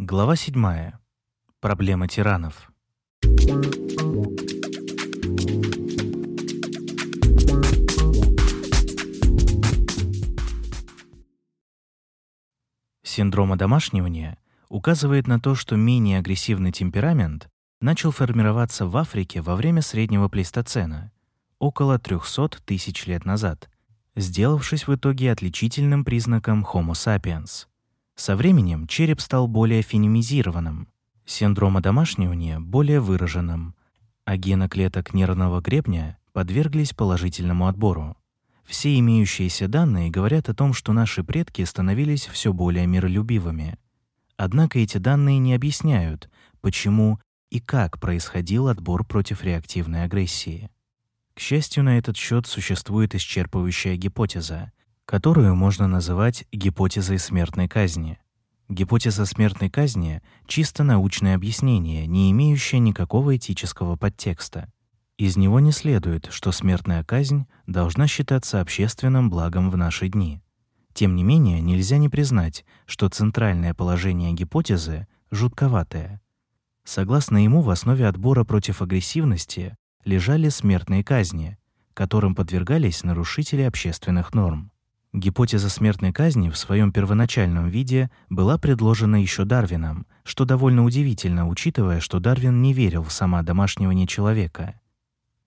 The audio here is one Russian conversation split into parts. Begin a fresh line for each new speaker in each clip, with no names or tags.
Глава 7. Проблема тиранов. Синдром одомашнивания указывает на то, что менее агрессивный темперамент начал формироваться в Африке во время среднего плейстоцена, около 300 тысяч лет назад, сделавшись в итоге отличительным признаком Homo sapiens. Со временем череп стал более фенемизированным, синдром одомашнивания более выраженным, а гены клеток нервного гребня подверглись положительному отбору. Все имеющиеся данные говорят о том, что наши предки становились все более миролюбивыми. Однако эти данные не объясняют, почему и как происходил отбор против реактивной агрессии. К счастью, на этот счет существует исчерпывающая гипотеза, которую можно называть гипотезой смертной казни. Гипотеза смертной казни — чисто научное объяснение, не имеющее никакого этического подтекста. Из него не следует, что смертная казнь должна считаться общественным благом в наши дни. Тем не менее, нельзя не признать, что центральное положение гипотезы жутковатое. Согласно ему, в основе отбора против агрессивности лежали смертные казни, которым подвергались нарушители общественных норм. Гипотеза смертной казни в своем первоначальном виде была предложена еще Дарвином, что довольно удивительно, учитывая, что Дарвин не верил в самоодомашнивание человека.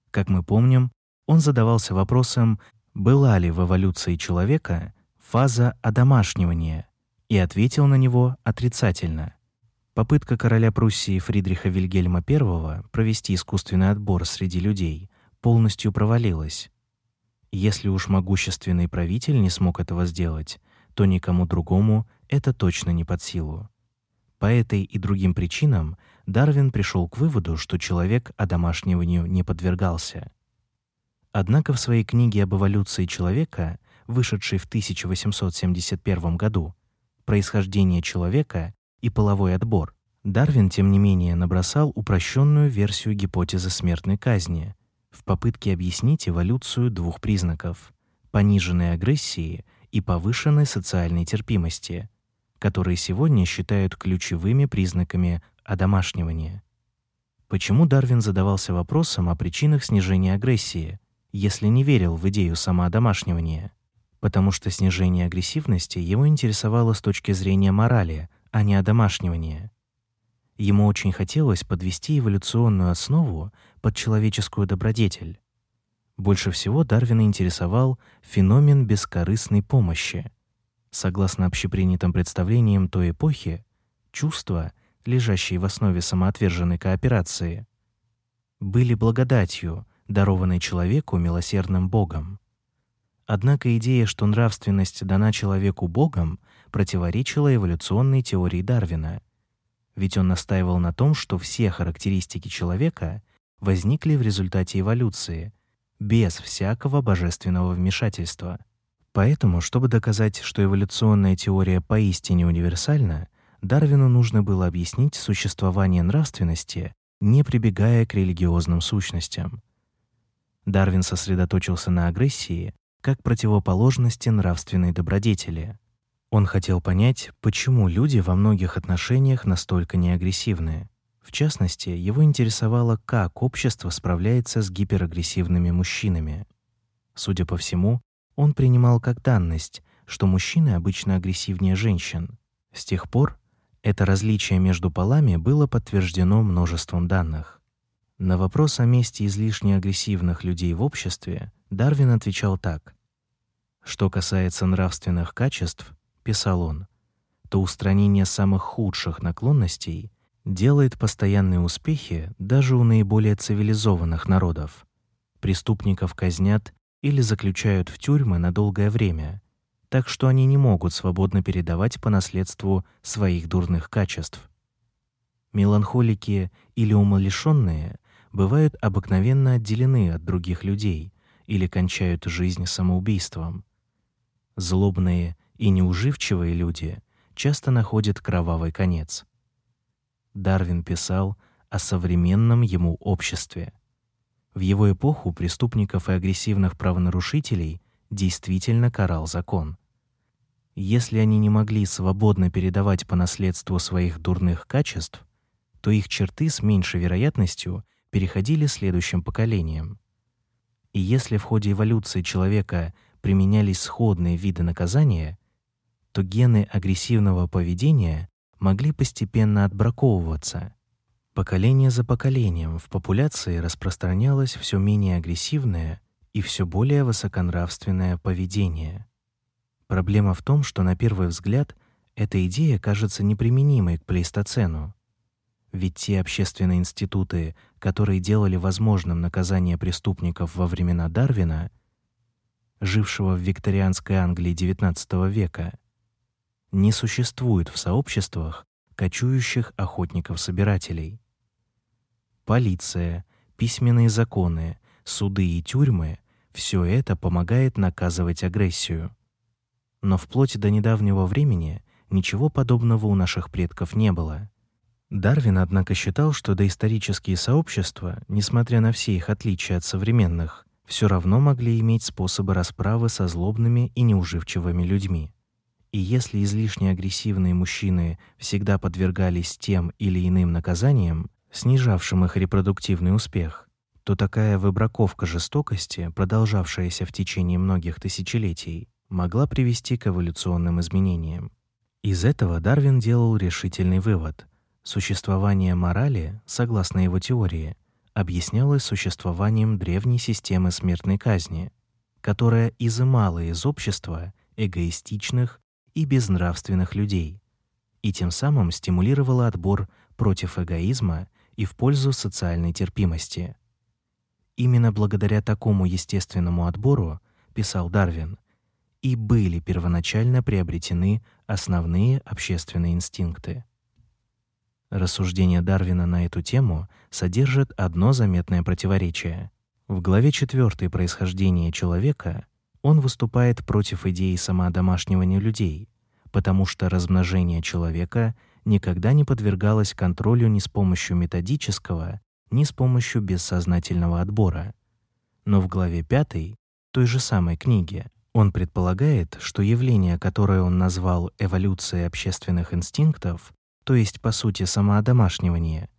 Как мы помним, он задавался вопросом, была ли в эволюции человека фаза одомашнивания, и ответил на него отрицательно. Попытка короля Пруссии Фридриха Вильгельма I провести искусственный отбор среди людей полностью провалилась. Если уж могущественный правитель не смог этого сделать, то никому другому это точно не под силу. По этой и другим причинам Дарвин пришел к выводу, что человек одомашниванию не подвергался. Однако в своей книге об эволюции человека, вышедшей в 1871 году, «Происхождение человека и половой отбор», Дарвин, тем не менее, набросал упрощенную версию гипотезы смертной казни в попытке объяснить эволюцию двух признаков — пониженной агрессии и повышенной социальной терпимости, которые сегодня считают ключевыми признаками одомашнивания. Почему Дарвин задавался вопросом о причинах снижения агрессии, если не верил в идею самоодомашнивания? Потому что снижение агрессивности его интересовало с точки зрения морали, а не одомашнивания. Ему очень хотелось подвести эволюционную основу под человеческую добродетель. Больше всего Дарвина интересовал феномен бескорыстной помощи. Согласно общепринятым представлениям той эпохи, чувства, лежащие в основе самоотверженной кооперации, были благодатью, дарованной человеку милосердным Богом. Однако идея, что нравственность дана человеку Богом, противоречила эволюционной теории Дарвина. Ведь он настаивал на том, что все характеристики человека возникли в результате эволюции, без всякого божественного вмешательства. Поэтому, чтобы доказать, что эволюционная теория поистине универсальна, Дарвину нужно было объяснить существование нравственности, не прибегая к религиозным сущностям. Дарвин сосредоточился на агрессии как противоположности нравственной добродетели. Он хотел понять, почему люди во многих отношениях настолько неагрессивны. В частности, его интересовало, как общество справляется с гиперагрессивными мужчинами. Судя по всему, он принимал как данность, что мужчины обычно агрессивнее женщин. С тех пор это различие между полами было подтверждено множеством данных. На вопрос о месте излишне агрессивных людей в обществе Дарвин отвечал так: Что касается нравственных качеств, писал он, то устранение самых худших наклонностей делает постоянные успехи даже у наиболее цивилизованных народов. Преступников казнят или заключают в тюрьмы на долгое время, так что они не могут свободно передавать по наследству своих дурных качеств. Меланхолики или умалишенные бывают обыкновенно отделены от других людей или кончают жизнь самоубийством. Злобные и неуживчивые люди часто находят кровавый конец. Дарвин писал о современном ему обществе. В его эпоху преступников и агрессивных правонарушителей действительно карал закон. Если они не могли свободно передавать по наследству своих дурных качеств, то их черты с меньшей вероятностью переходили следующим поколениям. И если в ходе эволюции человека применялись сходные виды наказания, то гены агрессивного поведения могли постепенно отбраковываться. Поколение за поколением в популяции распространялось все менее агрессивное и все более высоконравственное поведение. Проблема в том, что на первый взгляд эта идея кажется неприменимой к плейстоцену. Ведь те общественные институты, которые делали возможным наказание преступников во времена Дарвина, жившего в викторианской Англии XIX века, не существуют в сообществах кочующих охотников-собирателей. Полиция, письменные законы, суды и тюрьмы все это помогает наказывать агрессию. Но вплоть до недавнего времени ничего подобного у наших предков не было. Дарвин, однако, считал, что доисторические сообщества, несмотря на все их отличия от современных, все равно могли иметь способы расправы со злобными и неуживчивыми людьми. И если излишне агрессивные мужчины всегда подвергались тем или иным наказаниям, снижавшим их репродуктивный успех, то такая выбраковка жестокости, продолжавшаяся в течение многих тысячелетий, могла привести к эволюционным изменениям. Из этого Дарвин делал решительный вывод: существование морали, согласно его теории, объяснялось существованием древней системы смертной казни, которая изымала из общества эгоистичных и безнравственных людей, и тем самым стимулировала отбор против эгоизма и в пользу социальной терпимости. Именно благодаря такому естественному отбору, писал Дарвин, и были первоначально приобретены основные общественные инстинкты. Рассуждения Дарвина на эту тему содержат одно заметное противоречие. В главе 4 Происхождение человека он выступает против идеи самоодомашнивания людей, потому что размножение человека никогда не подвергалось контролю ни с помощью методического, ни с помощью бессознательного отбора. Но в главе 5 той же самой книги он предполагает, что явление, которое он назвал эволюцией общественных инстинктов, то есть по сути самоодомашнивание,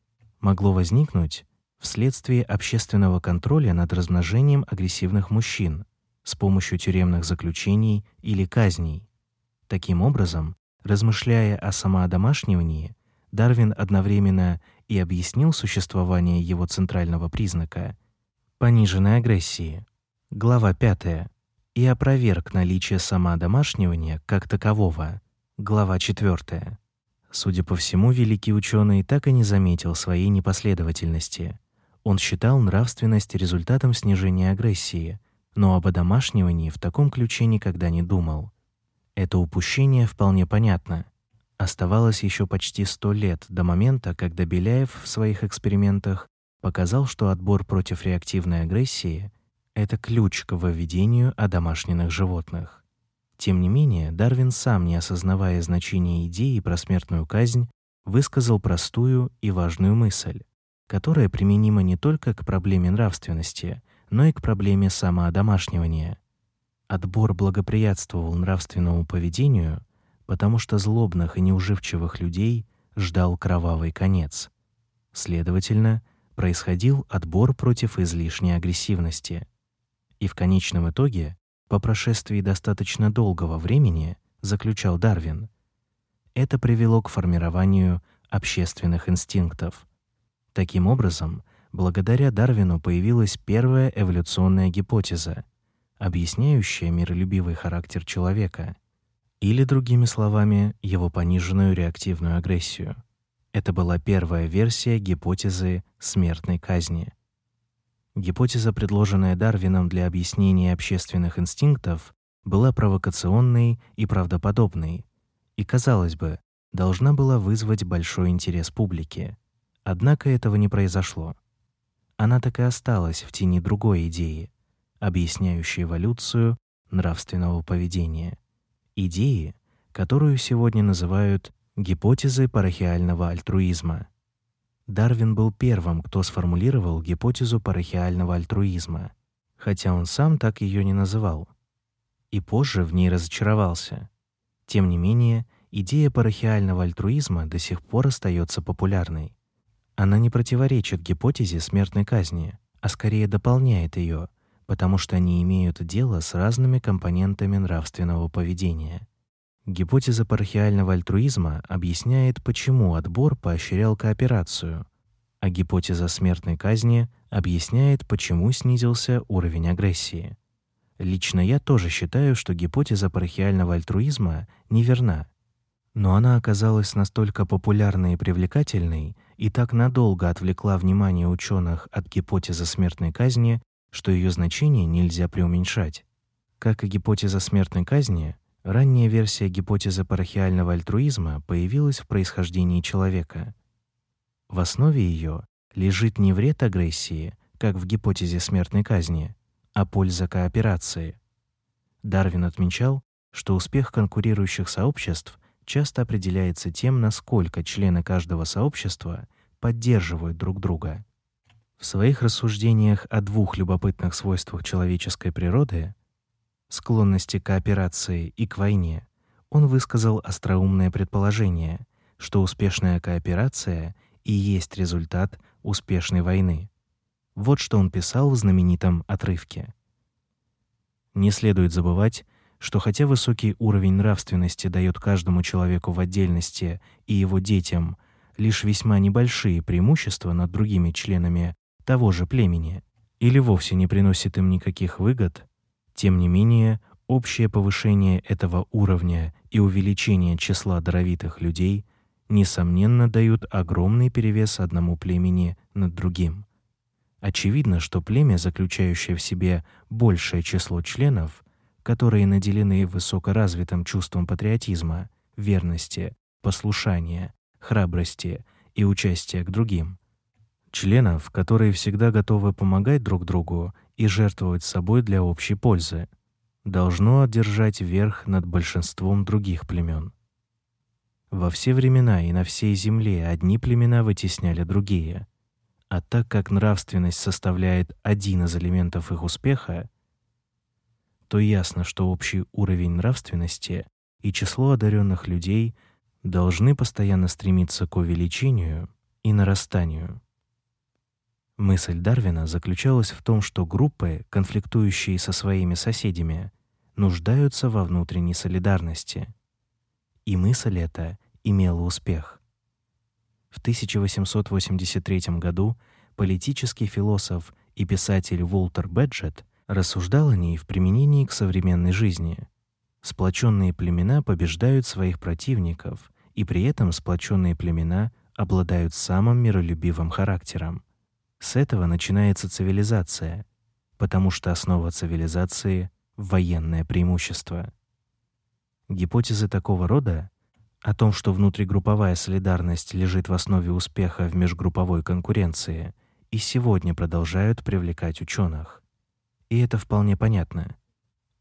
могло возникнуть вследствие общественного контроля над размножением агрессивных мужчин, с помощью тюремных заключений или казней. Таким образом, размышляя о самоодомашнивании, Дарвин одновременно и объяснил существование его центрального признака пониженной агрессии. Глава 5. И опроверг наличие самоодомашнивания как такового. Глава 4. Судя по всему, великий ученый так и не заметил своей непоследовательности. Он считал нравственность результатом снижения агрессии, но об одомашнивании в таком ключе никогда не думал. Это упущение вполне понятно. Оставалось еще почти сто лет до момента, когда Беляев в своих экспериментах показал, что отбор против реактивной агрессии это ключ к выведению одомашненных животных. Тем не менее, Дарвин сам, не осознавая значения идеи про смертную казнь, высказал простую и важную мысль, которая применима не только к проблеме нравственности, но и к проблеме самоодомашнивания. Отбор благоприятствовал нравственному поведению, потому что злобных и неуживчивых людей ждал кровавый конец. Следовательно, происходил отбор против излишней агрессивности. И в конечном итоге, по прошествии достаточно долгого времени, заключал Дарвин, это привело к формированию общественных инстинктов. Таким образом, благодаря Дарвину появилась первая эволюционная гипотеза, объясняющая миролюбивый характер человека, или другими словами, его пониженную реактивную агрессию. Это была первая версия гипотезы смертной казни. Гипотеза, предложенная Дарвином для объяснения общественных инстинктов, была провокационной и правдоподобной, и, казалось бы, должна была вызвать большой интерес публики. Однако этого не произошло она так и осталась в тени другой идеи, объясняющей эволюцию нравственного поведения. Идеи, которую сегодня называют гипотезой парахиального альтруизма. Дарвин был первым, кто сформулировал гипотезу парахиального альтруизма, хотя он сам так ее не называл. И позже в ней разочаровался. Тем не менее, идея парахиального альтруизма до сих пор остается популярной. Она не противоречит гипотезе смертной казни, а скорее дополняет ее, потому что они имеют дело с разными компонентами нравственного поведения. Гипотеза парахиального альтруизма объясняет, почему отбор поощрял кооперацию, а гипотеза смертной казни объясняет, почему снизился уровень агрессии. Лично я тоже считаю, что гипотеза парахиального альтруизма неверна. Но она оказалась настолько популярной и привлекательной и так надолго отвлекла внимание ученых от гипотезы смертной казни, что ее значение нельзя преуменьшать. Как и гипотеза смертной казни, ранняя версия гипотезы парахиального альтруизма появилась в происхождении человека. В основе ее лежит не вред агрессии, как в гипотезе смертной казни, а польза кооперации. Дарвин отмечал, что успех конкурирующих сообществ часто определяется тем, насколько члены каждого сообщества поддерживают друг друга. В своих рассуждениях о двух любопытных свойствах человеческой природы склонности к кооперации и к войне он высказал остроумное предположение, что успешная кооперация и есть результат успешной войны. Вот что он писал в знаменитом отрывке. Не следует забывать, что хотя высокий уровень нравственности дает каждому человеку в отдельности и его детям лишь весьма небольшие преимущества над другими членами того же племени или вовсе не приносит им никаких выгод, тем не менее общее повышение этого уровня и увеличение числа даровитых людей несомненно дают огромный перевес одному племени над другим. Очевидно, что племя, заключающее в себе большее число членов, которые наделены высокоразвитым чувством патриотизма, верности, послушания, храбрости и участия к другим, членов, которые всегда готовы помогать друг другу и жертвовать собой для общей пользы, должно одержать верх над большинством других племен. Во все времена и на всей земле одни племена вытесняли другие, а так как нравственность составляет один из элементов их успеха, то ясно, что общий уровень нравственности и число одаренных людей должны постоянно стремиться к увеличению и нарастанию. Мысль Дарвина заключалась в том, что группы, конфликтующие со своими соседями, нуждаются во внутренней солидарности. И мысль эта имела успех. В 1883 году политический философ и писатель Уолтер Бэджетт рассуждал о ней в применении к современной жизни. Сплоченные племена побеждают своих противников, и при этом сплоченные племена обладают самым миролюбивым характером. С этого начинается цивилизация, потому что основа цивилизации военное преимущество. Гипотезы такого рода о том, что внутригрупповая солидарность лежит в основе успеха в межгрупповой конкуренции, и сегодня продолжают привлекать ученых. И это вполне понятно.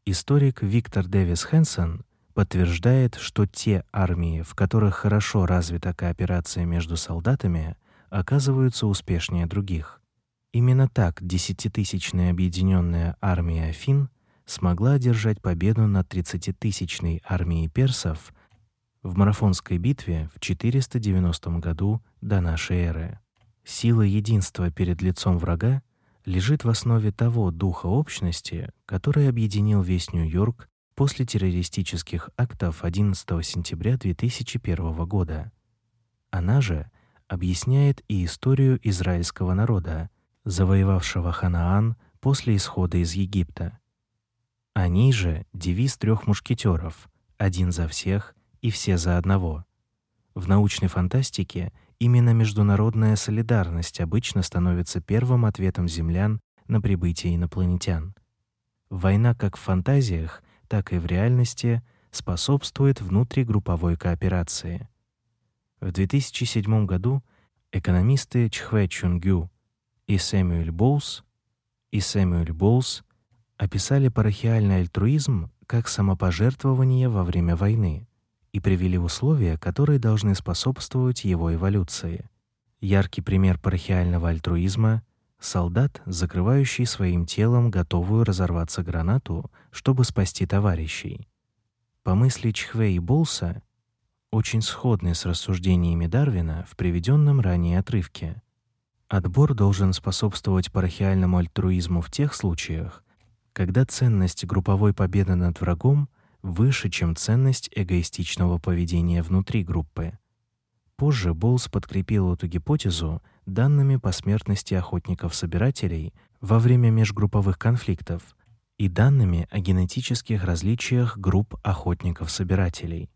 Историк Виктор Дэвис Хэнсон подтверждает, что те армии, в которых хорошо развита кооперация между солдатами, оказываются успешнее других. Именно так десятитысячная объединенная армия Афин смогла одержать победу над тридцатитысячной армией персов в марафонской битве в 490 году до нашей эры. Сила единства перед лицом врага лежит в основе того духа общности, который объединил весь Нью-Йорк после террористических актов 11 сентября 2001 года. Она же объясняет и историю израильского народа, завоевавшего Ханаан после исхода из Египта. Они же девиз трех мушкетеров: один за всех и все за одного. В научной фантастике именно международная солидарность обычно становится первым ответом землян на прибытие инопланетян. Война как в фантазиях, так и в реальности способствует внутригрупповой кооперации. В 2007 году экономисты Чхве Чунгю и Сэмюэль Боус и Сэмюэль Боус описали парахиальный альтруизм как самопожертвование во время войны и привели условия, которые должны способствовать его эволюции. Яркий пример парахиального альтруизма солдат, закрывающий своим телом готовую разорваться гранату, чтобы спасти товарищей. По мысли Чхве и Болса, очень сходны с рассуждениями Дарвина в приведенном ранее отрывке. Отбор должен способствовать парахиальному альтруизму в тех случаях, когда ценность групповой победы над врагом выше, чем ценность эгоистичного поведения внутри группы. Позже Болс подкрепил эту гипотезу данными по смертности охотников-собирателей во время межгрупповых конфликтов и данными о генетических различиях групп охотников-собирателей.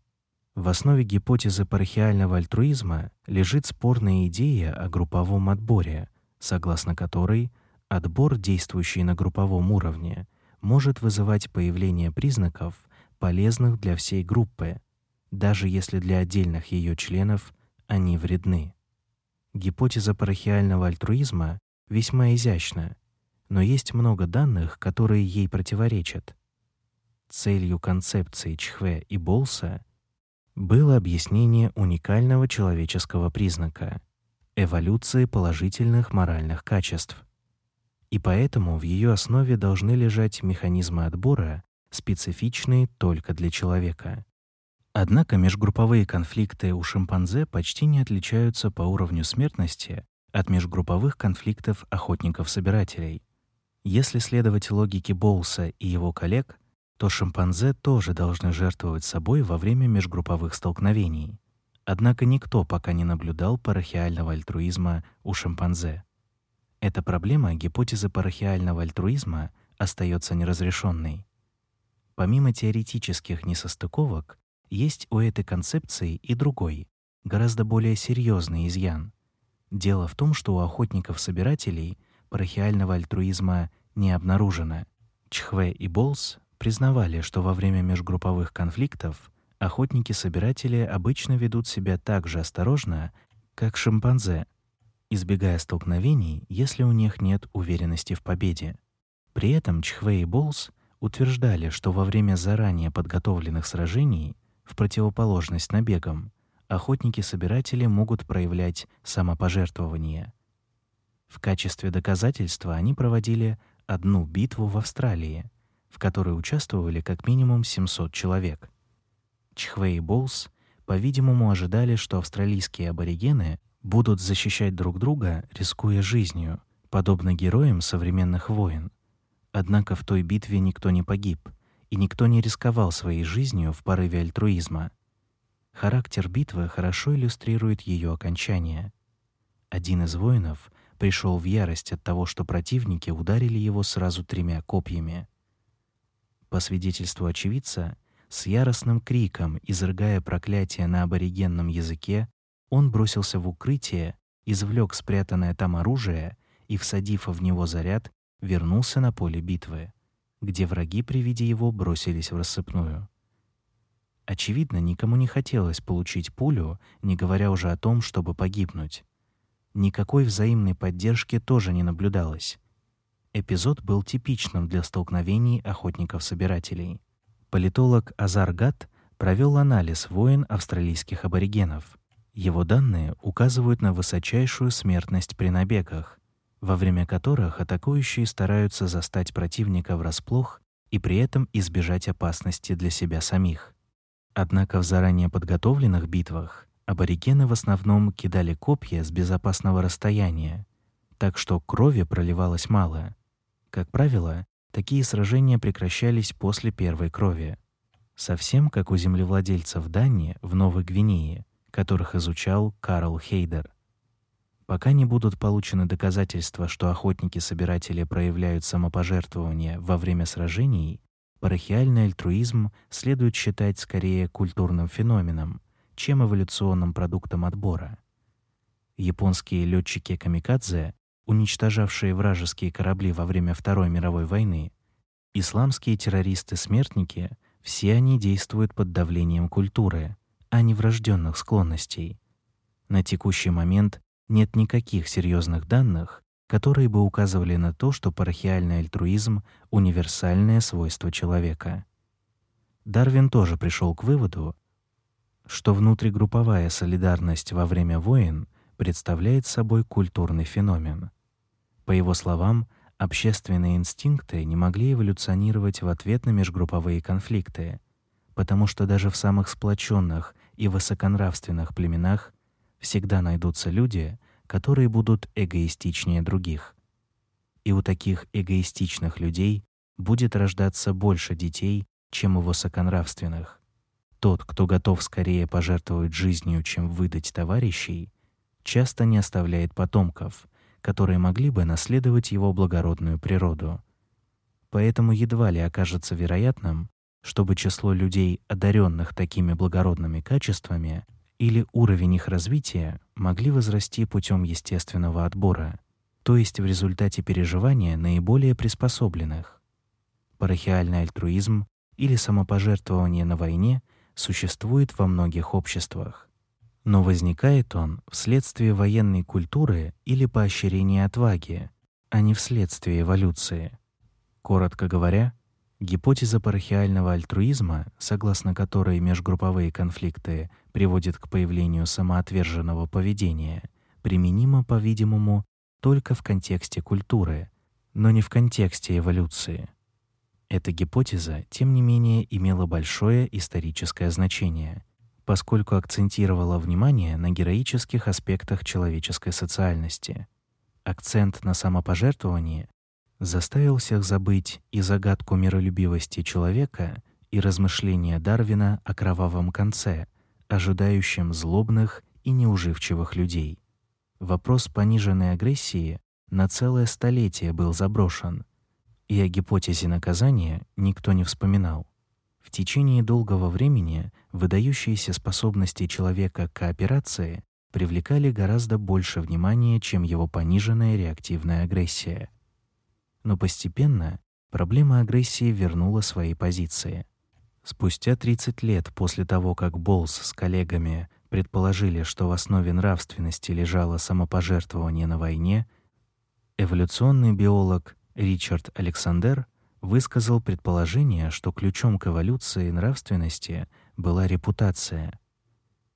В основе гипотезы парахиального альтруизма лежит спорная идея о групповом отборе, согласно которой отбор, действующий на групповом уровне, может вызывать появление признаков, полезных для всей группы, даже если для отдельных ее членов они вредны. Гипотеза парахиального альтруизма весьма изящна, но есть много данных, которые ей противоречат. Целью концепции Чхве и Болса было объяснение уникального человеческого признака эволюции положительных моральных качеств. И поэтому в ее основе должны лежать механизмы отбора, специфичные только для человека. Однако межгрупповые конфликты у шимпанзе почти не отличаются по уровню смертности от межгрупповых конфликтов охотников-собирателей. Если следовать логике Боулса и его коллег, то шимпанзе тоже должны жертвовать собой во время межгрупповых столкновений. Однако никто пока не наблюдал парахиального альтруизма у шимпанзе. Эта проблема гипотезы парахиального альтруизма остается неразрешенной. Помимо теоретических несостыковок, есть у этой концепции и другой, гораздо более серьезный изъян. Дело в том, что у охотников-собирателей парахиального альтруизма не обнаружено. Чхве и Болс признавали, что во время межгрупповых конфликтов охотники-собиратели обычно ведут себя так же осторожно, как шимпанзе, избегая столкновений, если у них нет уверенности в победе. При этом Чхве и Болс утверждали, что во время заранее подготовленных сражений в противоположность набегам, охотники-собиратели могут проявлять самопожертвование. В качестве доказательства они проводили одну битву в Австралии, в которой участвовали как минимум 700 человек. Чхвей и Боулс, по-видимому, ожидали, что австралийские аборигены будут защищать друг друга, рискуя жизнью, подобно героям современных войн. Однако в той битве никто не погиб — и никто не рисковал своей жизнью в порыве альтруизма. Характер битвы хорошо иллюстрирует ее окончание. Один из воинов пришел в ярость от того, что противники ударили его сразу тремя копьями. По свидетельству очевидца, с яростным криком, изрыгая проклятие на аборигенном языке, он бросился в укрытие, извлек спрятанное там оружие и, всадив в него заряд, вернулся на поле битвы где враги при виде его бросились в рассыпную. Очевидно, никому не хотелось получить пулю, не говоря уже о том, чтобы погибнуть. Никакой взаимной поддержки тоже не наблюдалось. Эпизод был типичным для столкновений охотников-собирателей. Политолог Азар Гат провел анализ войн австралийских аборигенов. Его данные указывают на высочайшую смертность при набегах, во время которых атакующие стараются застать противника врасплох и при этом избежать опасности для себя самих. Однако в заранее подготовленных битвах аборигены в основном кидали копья с безопасного расстояния, так что крови проливалось мало. Как правило, такие сражения прекращались после первой крови. Совсем как у землевладельцев Дании в Новой Гвинее, которых изучал Карл Хейдер. Пока не будут получены доказательства, что охотники-собиратели проявляют самопожертвование во время сражений, парахиальный альтруизм следует считать скорее культурным феноменом, чем эволюционным продуктом отбора. Японские летчики-камикадзе, уничтожавшие вражеские корабли во время Второй мировой войны, исламские террористы-смертники, все они действуют под давлением культуры, а не врожденных склонностей. На текущий момент нет никаких серьезных данных, которые бы указывали на то, что парахиальный альтруизм универсальное свойство человека. Дарвин тоже пришел к выводу, что внутригрупповая солидарность во время войн представляет собой культурный феномен. По его словам, общественные инстинкты не могли эволюционировать в ответ на межгрупповые конфликты, потому что даже в самых сплоченных и высоконравственных племенах всегда найдутся люди, которые будут эгоистичнее других. И у таких эгоистичных людей будет рождаться больше детей, чем у высоконравственных. Тот, кто готов скорее пожертвовать жизнью, чем выдать товарищей, часто не оставляет потомков, которые могли бы наследовать его благородную природу. Поэтому едва ли окажется вероятным, чтобы число людей, одаренных такими благородными качествами, или уровень их развития могли возрасти путем естественного отбора, то есть в результате переживания наиболее приспособленных. Парахиальный альтруизм или самопожертвование на войне существует во многих обществах. Но возникает он вследствие военной культуры или поощрения отваги, а не вследствие эволюции. Коротко говоря, гипотеза парахиального альтруизма, согласно которой межгрупповые конфликты приводят к появлению самоотверженного поведения, применима, по-видимому, только в контексте культуры, но не в контексте эволюции. Эта гипотеза, тем не менее, имела большое историческое значение, поскольку акцентировала внимание на героических аспектах человеческой социальности. Акцент на самопожертвовании заставил всех забыть и загадку миролюбивости человека, и размышления Дарвина о кровавом конце, ожидающем злобных и неуживчивых людей. Вопрос пониженной агрессии на целое столетие был заброшен, и о гипотезе наказания никто не вспоминал. В течение долгого времени выдающиеся способности человека к кооперации привлекали гораздо больше внимания, чем его пониженная реактивная агрессия. Но постепенно проблема агрессии вернула свои позиции. Спустя 30 лет после того, как Болс с коллегами предположили, что в основе нравственности лежало самопожертвование на войне, эволюционный биолог Ричард Александр высказал предположение, что ключом к эволюции нравственности была репутация.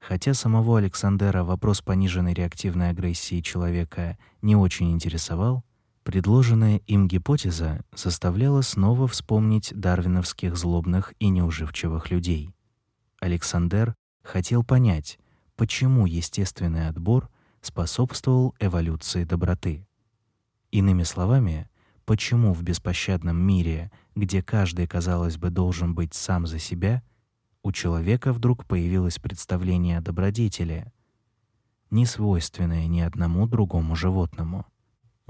Хотя самого Александера вопрос пониженной реактивной агрессии человека не очень интересовал, предложенная им гипотеза заставляла снова вспомнить дарвиновских злобных и неуживчивых людей. Александр хотел понять, почему естественный отбор способствовал эволюции доброты. Иными словами, почему в беспощадном мире, где каждый, казалось бы, должен быть сам за себя, у человека вдруг появилось представление о добродетели, не свойственное ни одному другому животному.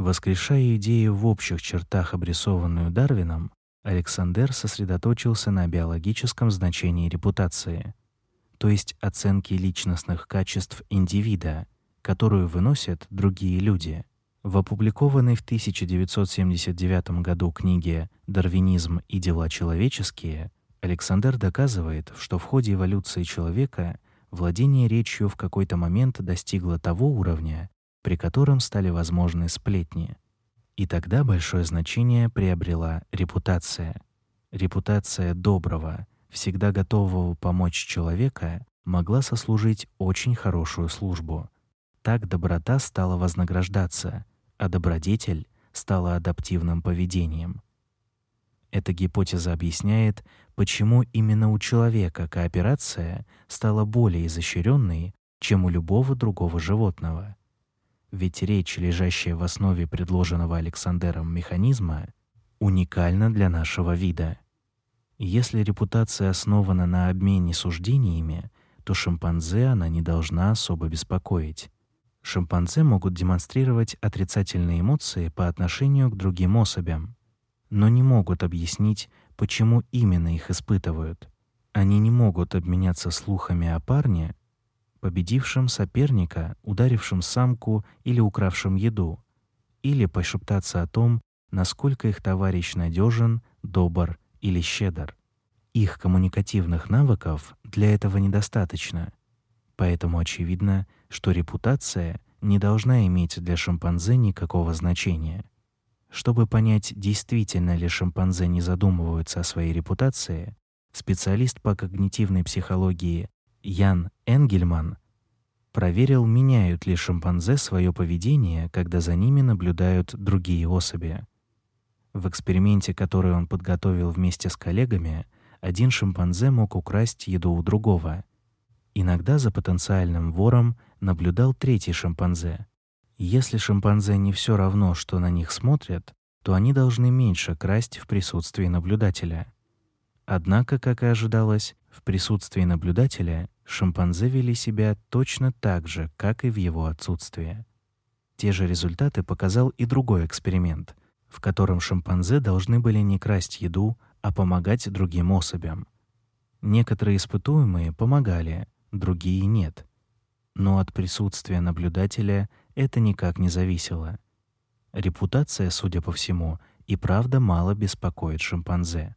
Воскрешая идею в общих чертах, обрисованную Дарвином, Александр сосредоточился на биологическом значении репутации, то есть оценке личностных качеств индивида, которую выносят другие люди. В опубликованной в 1979 году книге «Дарвинизм и дела человеческие» Александр доказывает, что в ходе эволюции человека владение речью в какой-то момент достигло того уровня, при котором стали возможны сплетни. И тогда большое значение приобрела репутация. Репутация доброго, всегда готового помочь человека, могла сослужить очень хорошую службу. Так доброта стала вознаграждаться, а добродетель стала адаптивным поведением. Эта гипотеза объясняет, почему именно у человека кооперация стала более изощренной, чем у любого другого животного. Ведь речь, лежащая в основе предложенного Александром механизма, уникальна для нашего вида. Если репутация основана на обмене суждениями, то шимпанзе она не должна особо беспокоить. Шимпанзе могут демонстрировать отрицательные эмоции по отношению к другим особям, но не могут объяснить, почему именно их испытывают. Они не могут обменяться слухами о парне, победившем соперника, ударившем самку или укравшем еду, или пошептаться о том, насколько их товарищ надежен, добр или щедр. Их коммуникативных навыков для этого недостаточно. Поэтому очевидно, что репутация не должна иметь для шимпанзе никакого значения. Чтобы понять, действительно ли шимпанзе не задумываются о своей репутации, специалист по когнитивной психологии Ян Энгельман проверил, меняют ли шимпанзе свое поведение, когда за ними наблюдают другие особи. В эксперименте, который он подготовил вместе с коллегами, один шимпанзе мог украсть еду у другого. Иногда за потенциальным вором наблюдал третий шимпанзе. Если шимпанзе не все равно, что на них смотрят, то они должны меньше красть в присутствии наблюдателя. Однако, как и ожидалось, в присутствии наблюдателя шимпанзе вели себя точно так же, как и в его отсутствии. Те же результаты показал и другой эксперимент, в котором шимпанзе должны были не красть еду, а помогать другим особям. Некоторые испытуемые помогали, другие нет. Но от присутствия наблюдателя это никак не зависело. Репутация, судя по всему, и правда мало беспокоит шимпанзе.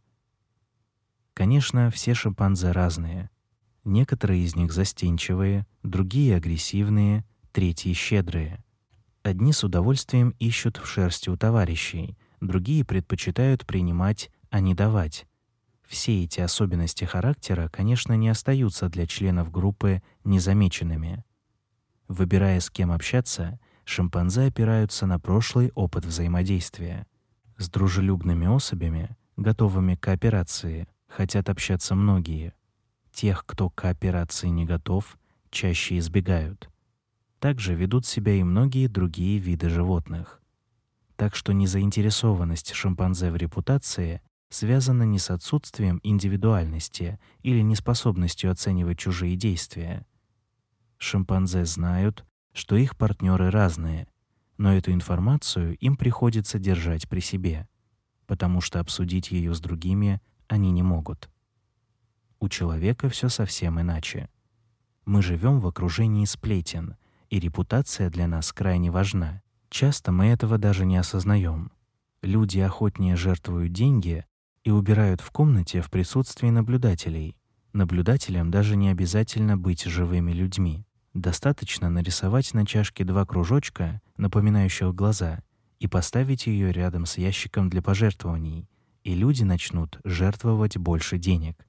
Конечно, все шимпанзе разные. Некоторые из них застенчивые, другие агрессивные, третьи щедрые. Одни с удовольствием ищут в шерсти у товарищей, другие предпочитают принимать, а не давать. Все эти особенности характера, конечно, не остаются для членов группы незамеченными. Выбирая с кем общаться, шимпанзе опираются на прошлый опыт взаимодействия. С дружелюбными особями, готовыми к кооперации, хотят общаться многие. Тех, кто к кооперации не готов, чаще избегают. Также ведут себя и многие другие виды животных. Так что незаинтересованность шимпанзе в репутации связана не с отсутствием индивидуальности или неспособностью оценивать чужие действия. Шимпанзе знают, что их партнеры разные, но эту информацию им приходится держать при себе, потому что обсудить ее с другими они не могут. У человека все совсем иначе. Мы живем в окружении сплетен, и репутация для нас крайне важна. Часто мы этого даже не осознаем. Люди охотнее жертвуют деньги и убирают в комнате в присутствии наблюдателей. Наблюдателям даже не обязательно быть живыми людьми. Достаточно нарисовать на чашке два кружочка, напоминающих глаза, и поставить ее рядом с ящиком для пожертвований, и люди начнут жертвовать больше денег.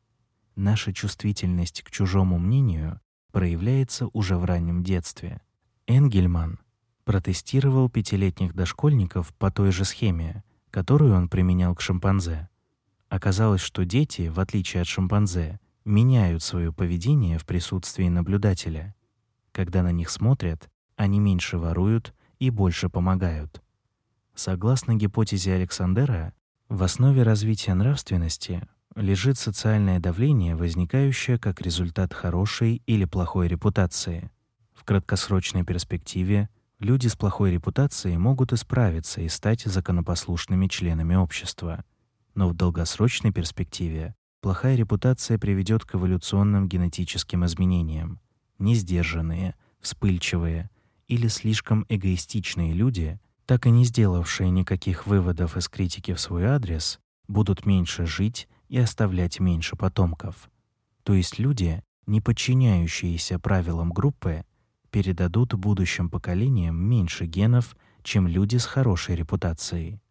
Наша чувствительность к чужому мнению проявляется уже в раннем детстве. Энгельман протестировал пятилетних дошкольников по той же схеме, которую он применял к шимпанзе. Оказалось, что дети, в отличие от шимпанзе, меняют свое поведение в присутствии наблюдателя. Когда на них смотрят, они меньше воруют и больше помогают. Согласно гипотезе Александера, в основе развития нравственности лежит социальное давление, возникающее как результат хорошей или плохой репутации. В краткосрочной перспективе люди с плохой репутацией могут исправиться и стать законопослушными членами общества. Но в долгосрочной перспективе плохая репутация приведет к эволюционным генетическим изменениям, несдержанные, вспыльчивые или слишком эгоистичные люди, так и не сделавшие никаких выводов из критики в свой адрес, будут меньше жить и оставлять меньше потомков. То есть люди, не подчиняющиеся правилам группы, передадут будущим поколениям меньше генов, чем люди с хорошей репутацией.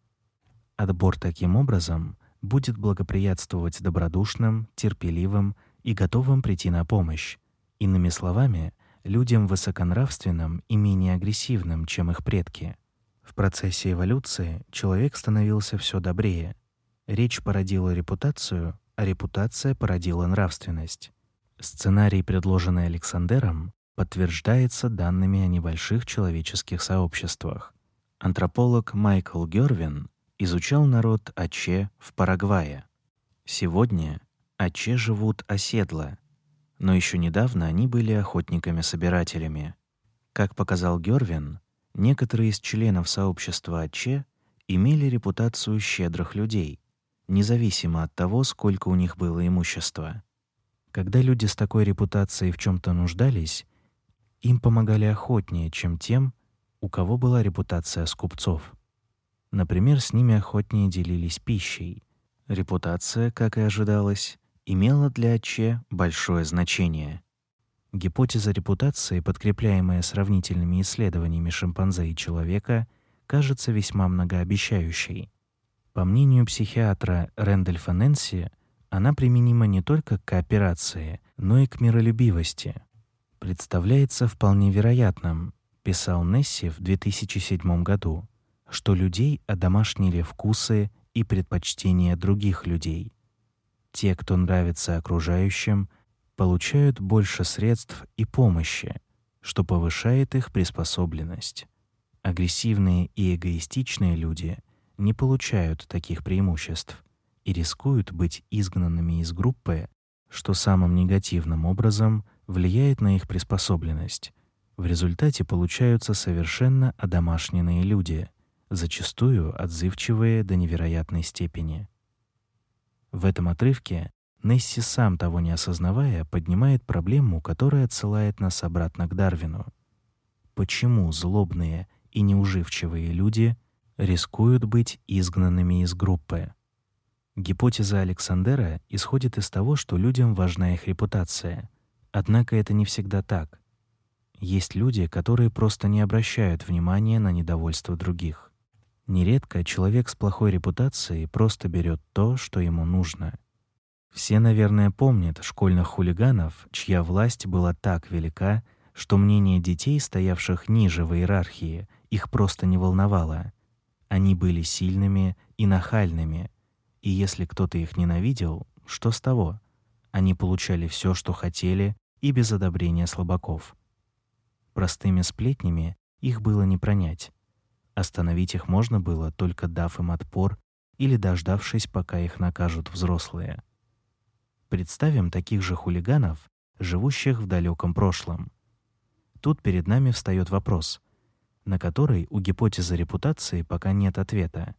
Отбор таким образом будет благоприятствовать добродушным, терпеливым и готовым прийти на помощь, Иными словами, людям высоконравственным и менее агрессивным, чем их предки. В процессе эволюции человек становился все добрее. Речь породила репутацию, а репутация породила нравственность. Сценарий, предложенный Александером, подтверждается данными о небольших человеческих сообществах. Антрополог Майкл Гервин изучал народ Аче в Парагвае. Сегодня Аче живут оседло, но еще недавно они были охотниками-собирателями. Как показал Гервин, некоторые из членов сообщества Аче имели репутацию щедрых людей, независимо от того, сколько у них было имущества. Когда люди с такой репутацией в чем то нуждались, им помогали охотнее, чем тем, у кого была репутация скупцов. Например, с ними охотнее делились пищей. Репутация, как и ожидалось, имела для Че большое значение. Гипотеза репутации, подкрепляемая сравнительными исследованиями шимпанзе и человека, кажется весьма многообещающей. По мнению психиатра Рэндольфа Нэнси, она применима не только к кооперации, но и к миролюбивости. Представляется вполне вероятным, писал Несси в 2007 году, что людей одомашнили вкусы и предпочтения других людей. Те, кто нравится окружающим, получают больше средств и помощи, что повышает их приспособленность. Агрессивные и эгоистичные люди не получают таких преимуществ и рискуют быть изгнанными из группы, что самым негативным образом влияет на их приспособленность. В результате получаются совершенно одомашненные люди, зачастую отзывчивые до невероятной степени. В этом отрывке Несси сам того не осознавая поднимает проблему, которая отсылает нас обратно к Дарвину. Почему злобные и неуживчивые люди рискуют быть изгнанными из группы? Гипотеза Александера исходит из того, что людям важна их репутация. Однако это не всегда так. Есть люди, которые просто не обращают внимания на недовольство других. Нередко человек с плохой репутацией просто берет то, что ему нужно. Все, наверное, помнят школьных хулиганов, чья власть была так велика, что мнение детей, стоявших ниже в иерархии, их просто не волновало. Они были сильными и нахальными, и если кто-то их ненавидел, что с того? Они получали все, что хотели, и без одобрения слабаков. Простыми сплетнями их было не пронять. Остановить их можно было, только дав им отпор или дождавшись, пока их накажут взрослые. Представим таких же хулиганов, живущих в далеком прошлом. Тут перед нами встает вопрос, на который у гипотезы репутации пока нет ответа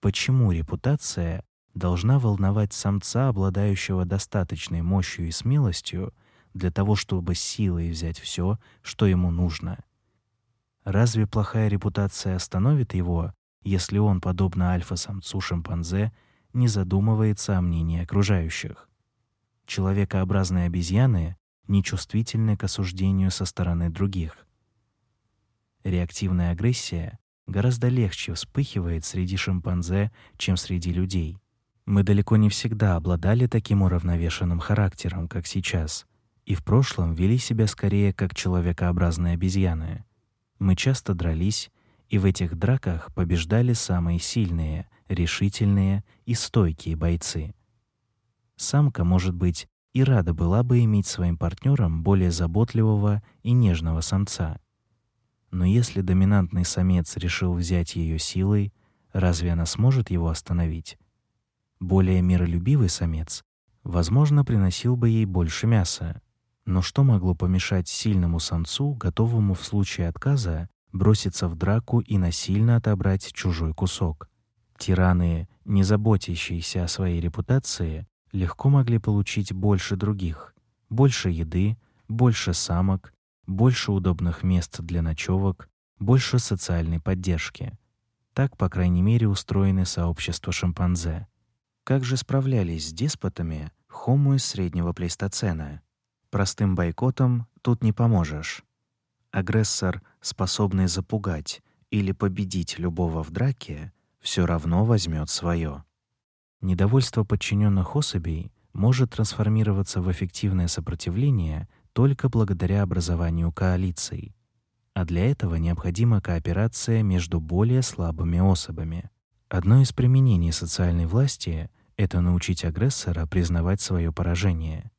почему репутация должна волновать самца, обладающего достаточной мощью и смелостью для того, чтобы силой взять все, что ему нужно. Разве плохая репутация остановит его, если он, подобно альфа-самцу шимпанзе, не задумывается о мнении окружающих? Человекообразные обезьяны нечувствительны к осуждению со стороны других. Реактивная агрессия гораздо легче вспыхивает среди шимпанзе, чем среди людей. Мы далеко не всегда обладали таким уравновешенным характером, как сейчас, и в прошлом вели себя скорее как человекообразные обезьяны. Мы часто дрались, и в этих драках побеждали самые сильные, решительные и стойкие бойцы. Самка, может быть, и рада была бы иметь своим партнером более заботливого и нежного самца — но если доминантный самец решил взять ее силой, разве она сможет его остановить? Более миролюбивый самец, возможно, приносил бы ей больше мяса. Но что могло помешать сильному самцу, готовому в случае отказа броситься в драку и насильно отобрать чужой кусок? Тираны, не заботящиеся о своей репутации, легко могли получить больше других, больше еды, больше самок больше удобных мест для ночевок, больше социальной поддержки. Так, по крайней мере, устроены сообщества шимпанзе. Как же справлялись с деспотами хому из среднего плейстоцена? Простым бойкотом тут не поможешь. Агрессор, способный запугать или победить любого в драке, все равно возьмет свое. Недовольство подчиненных особей может трансформироваться в эффективное сопротивление только благодаря образованию коалиций, а для этого необходима кооперация между более слабыми особами. Одно из применений социальной власти это научить агрессора признавать свое поражение.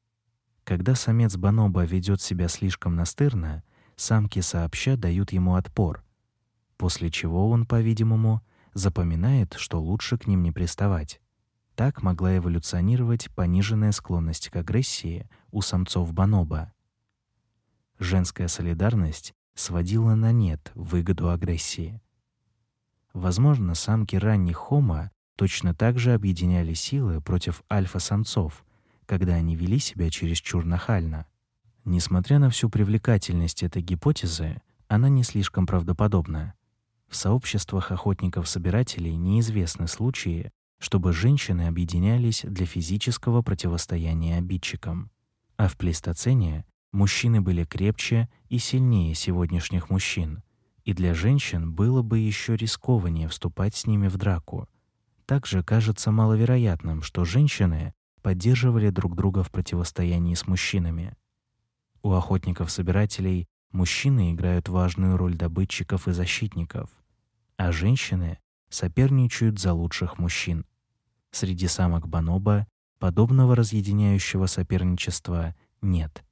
Когда самец бонобо ведет себя слишком настырно, самки сообща дают ему отпор, после чего он, по-видимому, запоминает, что лучше к ним не приставать. Так могла эволюционировать пониженная склонность к агрессии у самцов бонобо. Женская солидарность сводила на нет выгоду агрессии. Возможно, самки ранних хомо точно так же объединяли силы против альфа-самцов, когда они вели себя чересчур нахально. Несмотря на всю привлекательность этой гипотезы, она не слишком правдоподобна. В сообществах охотников-собирателей неизвестны случаи, чтобы женщины объединялись для физического противостояния обидчикам. А в плейстоцене Мужчины были крепче и сильнее сегодняшних мужчин, и для женщин было бы еще рискованнее вступать с ними в драку. Также кажется маловероятным, что женщины поддерживали друг друга в противостоянии с мужчинами. У охотников-собирателей мужчины играют важную роль добытчиков и защитников, а женщины соперничают за лучших мужчин. Среди самок бонобо Подобного разъединяющего соперничества нет.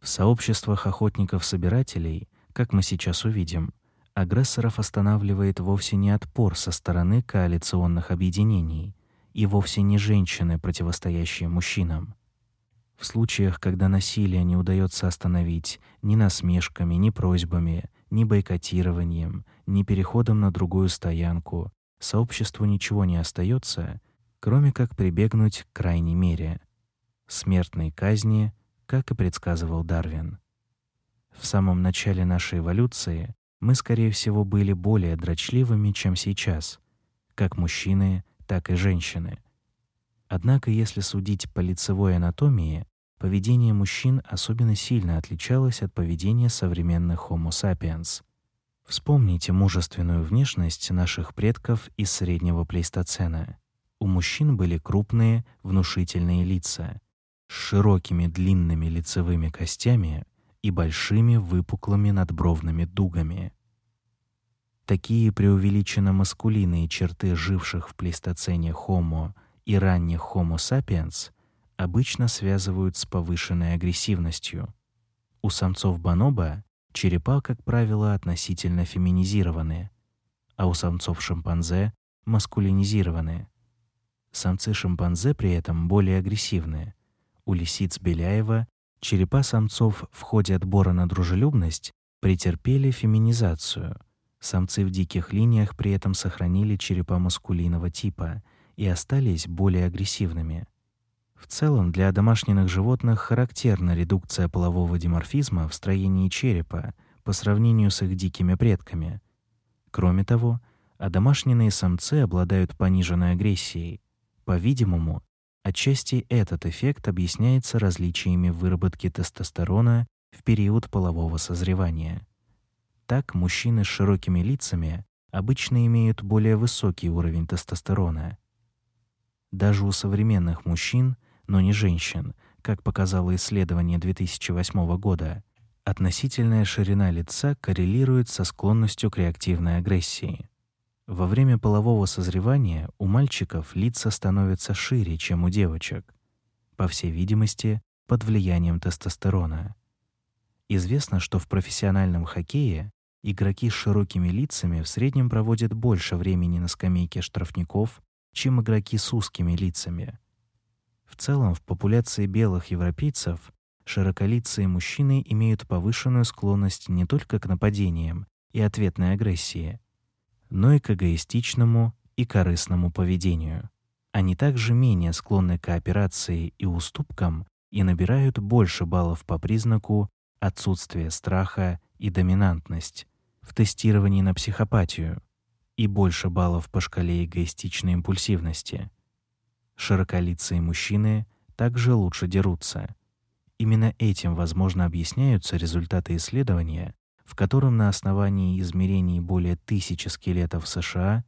В сообществах охотников-собирателей, как мы сейчас увидим, агрессоров останавливает вовсе не отпор со стороны коалиционных объединений и вовсе не женщины, противостоящие мужчинам. В случаях, когда насилие не удается остановить ни насмешками, ни просьбами, ни бойкотированием, ни переходом на другую стоянку, сообществу ничего не остается, кроме как прибегнуть к крайней мере смертной казни, как и предсказывал Дарвин. В самом начале нашей эволюции мы, скорее всего, были более дрочливыми, чем сейчас, как мужчины, так и женщины. Однако, если судить по лицевой анатомии, поведение мужчин особенно сильно отличалось от поведения современных Homo sapiens. Вспомните мужественную внешность наших предков из среднего плейстоцена. У мужчин были крупные, внушительные лица с широкими длинными лицевыми костями и большими выпуклыми надбровными дугами. Такие преувеличенно маскулинные черты живших в плейстоцене Homo и ранних Homo sapiens обычно связывают с повышенной агрессивностью. У самцов бонобо черепа, как правило, относительно феминизированы, а у самцов шимпанзе маскулинизированы. Самцы шимпанзе при этом более агрессивны. У лисиц Беляева черепа самцов в ходе отбора на дружелюбность претерпели феминизацию. Самцы в диких линиях при этом сохранили черепа маскулинного типа и остались более агрессивными. В целом, для домашних животных характерна редукция полового диморфизма в строении черепа по сравнению с их дикими предками. Кроме того, одомашненные самцы обладают пониженной агрессией. По-видимому, отчасти этот эффект объясняется различиями в выработке тестостерона в период полового созревания. Так, мужчины с широкими лицами обычно имеют более высокий уровень тестостерона. Даже у современных мужчин – но не женщин, как показало исследование 2008 года. Относительная ширина лица коррелирует со склонностью к реактивной агрессии. Во время полового созревания у мальчиков лица становятся шире, чем у девочек, по всей видимости, под влиянием тестостерона. Известно, что в профессиональном хоккее игроки с широкими лицами в среднем проводят больше времени на скамейке штрафников, чем игроки с узкими лицами. В целом, в популяции белых европейцев широколицые мужчины имеют повышенную склонность не только к нападениям и ответной агрессии, но и к эгоистичному и корыстному поведению. Они также менее склонны к кооперации и уступкам и набирают больше баллов по признаку отсутствия страха и доминантность в тестировании на психопатию и больше баллов по шкале эгоистичной импульсивности. Широколицые мужчины также лучше дерутся. Именно этим, возможно, объясняются результаты исследования, в котором на основании измерений более тысячи скелетов США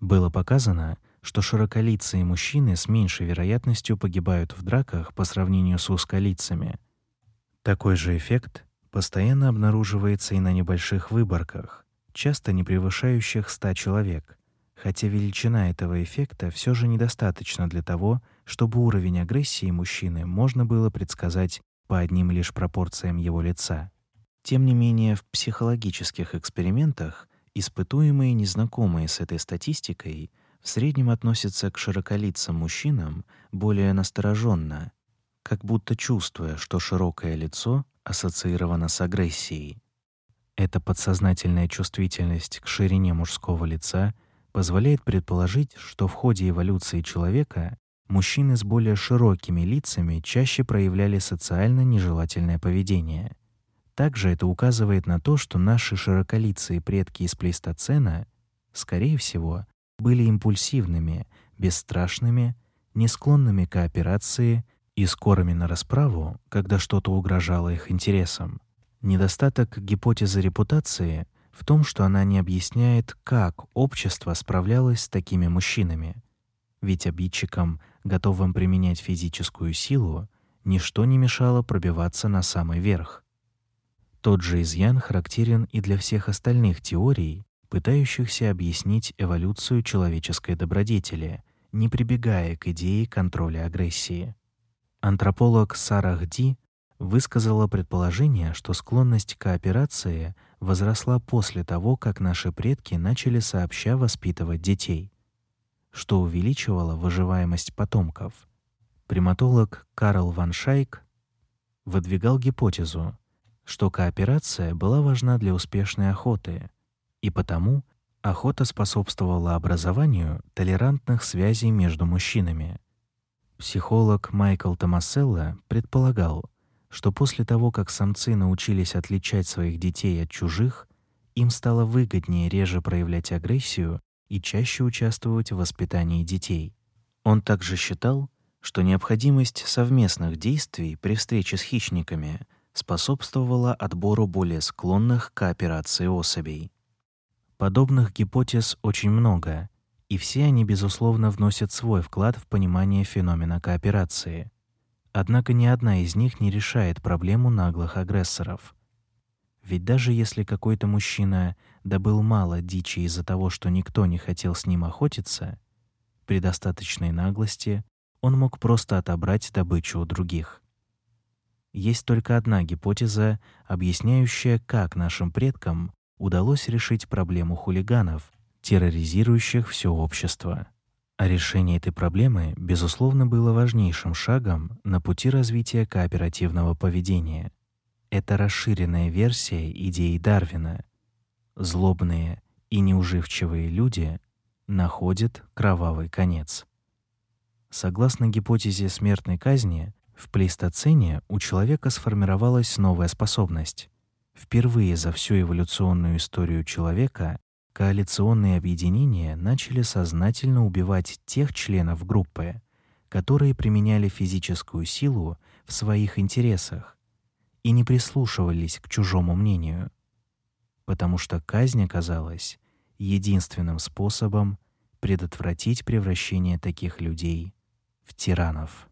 было показано, что широколицые мужчины с меньшей вероятностью погибают в драках по сравнению с узколицами. Такой же эффект постоянно обнаруживается и на небольших выборках, часто не превышающих 100 человек, хотя величина этого эффекта все же недостаточна для того, чтобы уровень агрессии мужчины можно было предсказать по одним лишь пропорциям его лица. Тем не менее, в психологических экспериментах испытуемые, незнакомые с этой статистикой, в среднем относятся к широколицым мужчинам более настороженно, как будто чувствуя, что широкое лицо ассоциировано с агрессией. Эта подсознательная чувствительность к ширине мужского лица позволяет предположить, что в ходе эволюции человека мужчины с более широкими лицами чаще проявляли социально нежелательное поведение. Также это указывает на то, что наши широколицые предки из плейстоцена, скорее всего, были импульсивными, бесстрашными, не склонными к кооперации и скорыми на расправу, когда что-то угрожало их интересам. Недостаток гипотезы репутации в том, что она не объясняет, как общество справлялось с такими мужчинами. Ведь обидчикам, готовым применять физическую силу, ничто не мешало пробиваться на самый верх. Тот же изъян характерен и для всех остальных теорий, пытающихся объяснить эволюцию человеческой добродетели не прибегая к идее контроля агрессии. Антрополог Сарах Ди высказала предположение, что склонность к кооперации возросла после того, как наши предки начали сообща воспитывать детей, что увеличивало выживаемость потомков. Приматолог Карл Ван Шайк выдвигал гипотезу, что кооперация была важна для успешной охоты, и потому охота способствовала образованию толерантных связей между мужчинами. Психолог Майкл Томаселло предполагал, что после того, как самцы научились отличать своих детей от чужих, им стало выгоднее реже проявлять агрессию и чаще участвовать в воспитании детей. Он также считал, что необходимость совместных действий при встрече с хищниками способствовала отбору более склонных к кооперации особей. Подобных гипотез очень много, и все они безусловно вносят свой вклад в понимание феномена кооперации. Однако ни одна из них не решает проблему наглых агрессоров. Ведь даже если какой-то мужчина добыл мало дичи из-за того, что никто не хотел с ним охотиться, при достаточной наглости он мог просто отобрать добычу у других. Есть только одна гипотеза, объясняющая, как нашим предкам удалось решить проблему хулиганов, терроризирующих все общество. А решение этой проблемы, безусловно, было важнейшим шагом на пути развития кооперативного поведения. Это расширенная версия идеи Дарвина. Злобные и неуживчивые люди находят кровавый конец. Согласно гипотезе смертной казни, в плейстоцене у человека сформировалась новая способность. Впервые за всю эволюционную историю человека коалиционные объединения начали сознательно убивать тех членов группы, которые применяли физическую силу в своих интересах и не прислушивались к чужому мнению, потому что казнь оказалась единственным способом предотвратить превращение таких людей в тиранов.